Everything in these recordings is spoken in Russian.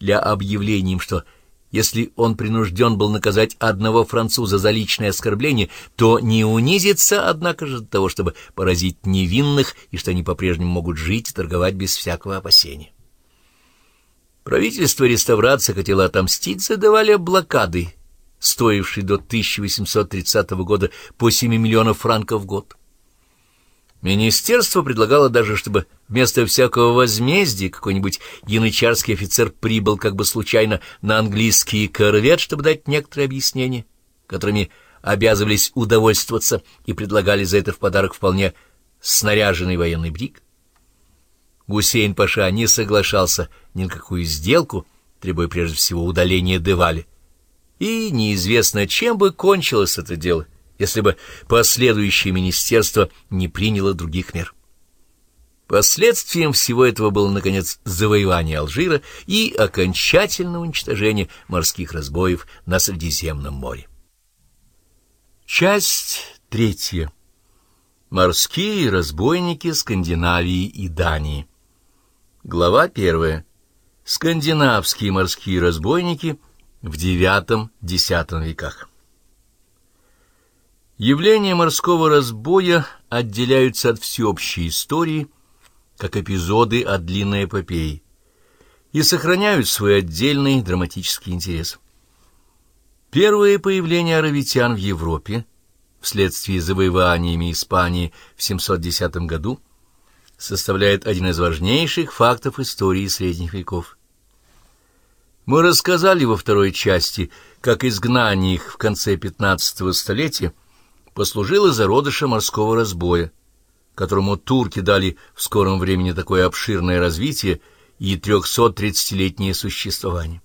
для объявления им, что если он принужден был наказать одного француза за личное оскорбление, то не унизится, однако же, того, чтобы поразить невинных, и что они по-прежнему могут жить и торговать без всякого опасения. Правительство реставрации хотело отомстить за Деваля блокады, стоившей до 1830 года по 7 миллионов франков в год. Министерство предлагало даже, чтобы вместо всякого возмездия какой-нибудь янычарский офицер прибыл как бы случайно на английский корвет, чтобы дать некоторые объяснения, которыми обязывались удовольствоваться и предлагали за это в подарок вполне снаряженный военный брик. Гусейн Паша не соглашался ни на какую сделку, требуя прежде всего удаления Девали. И неизвестно, чем бы кончилось это дело — если бы последующее министерство не приняло других мер. Последствием всего этого было, наконец, завоевание Алжира и окончательное уничтожение морских разбоев на Средиземном море. Часть третья. Морские разбойники Скандинавии и Дании. Глава первая. Скандинавские морские разбойники в IX-X веках. Явления морского разбоя отделяются от всеобщей истории, как эпизоды от длинной эпопеи, и сохраняют свой отдельный драматический интерес. Первое появление аравитян в Европе вследствие завоеваниями Испании в 710 году составляет один из важнейших фактов истории средних веков. Мы рассказали во второй части, как изгнание их в конце XV столетия послужило зародышем морского разбоя, которому турки дали в скором времени такое обширное развитие и 330-летнее существование.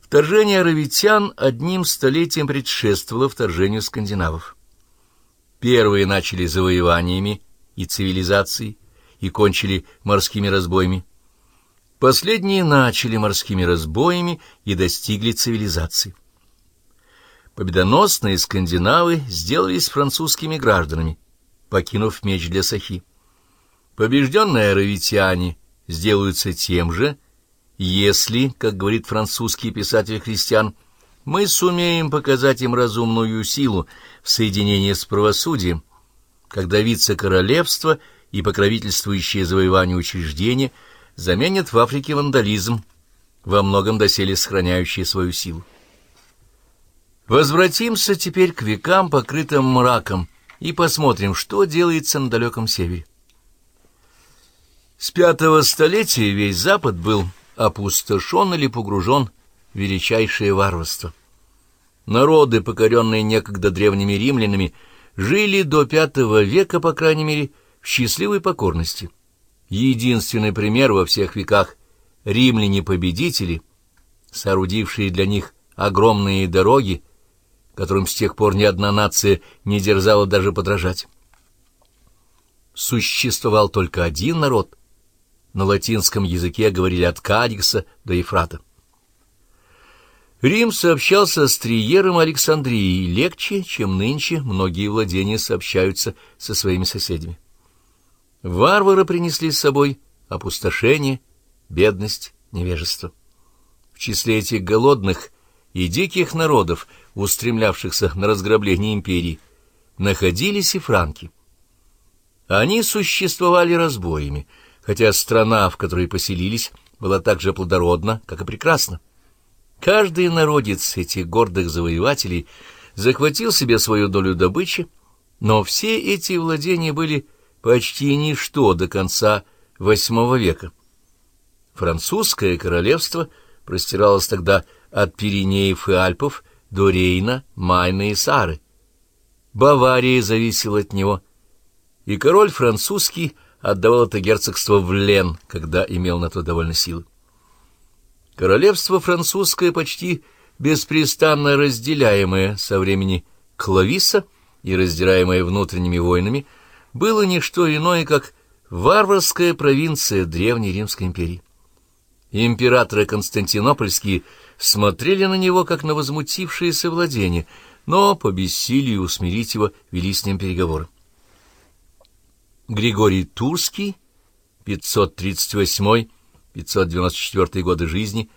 Вторжение аравитян одним столетием предшествовало вторжению скандинавов. Первые начали завоеваниями и цивилизацией и кончили морскими разбоями. Последние начали морскими разбоями и достигли цивилизации. Победоносные скандинавы сделались французскими гражданами, покинув меч для сахи. Побежденные аравитяне сделаются тем же, если, как говорит французский писатель-христиан, мы сумеем показать им разумную силу в соединении с правосудием, когда вице-королевство и покровительствующие завоевание учреждения заменят в Африке вандализм, во многом доселе сохраняющий свою силу. Возвратимся теперь к векам, покрытым мраком, и посмотрим, что делается на далеком севере. С пятого столетия весь Запад был опустошен или погружен в величайшее варварство. Народы, покоренные некогда древними римлянами, жили до пятого века, по крайней мере, в счастливой покорности. Единственный пример во всех веках — римляне-победители, соорудившие для них огромные дороги, которым с тех пор ни одна нация не дерзала даже подражать. Существовал только один народ. На латинском языке говорили от Кадикса до Ефрата. Рим сообщался с Триером Александрии легче, чем нынче многие владения сообщаются со своими соседями. Варвары принесли с собой опустошение, бедность, невежество. В числе этих голодных и диких народов – устремлявшихся на разграбление империи, находились и франки. Они существовали разбоями, хотя страна, в которой поселились, была так же плодородна, как и прекрасна. Каждый народец этих гордых завоевателей захватил себе свою долю добычи, но все эти владения были почти ничто до конца VIII века. Французское королевство простиралось тогда от Пиренеев и Альпов до Рейна, Майна и Сары. Бавария зависела от него, и король французский отдавал это герцогство в Лен, когда имел на то довольно силы. Королевство французское почти беспрестанно разделяемое со времени Клависа и раздираемое внутренними войнами, было не что иное, как варварская провинция Древней Римской империи. Императоры константинопольские смотрели на него, как на возмутившееся владение, но по бессилию усмирить его вели с ним переговоры. Григорий Турский, 538-571 594 годы жизни,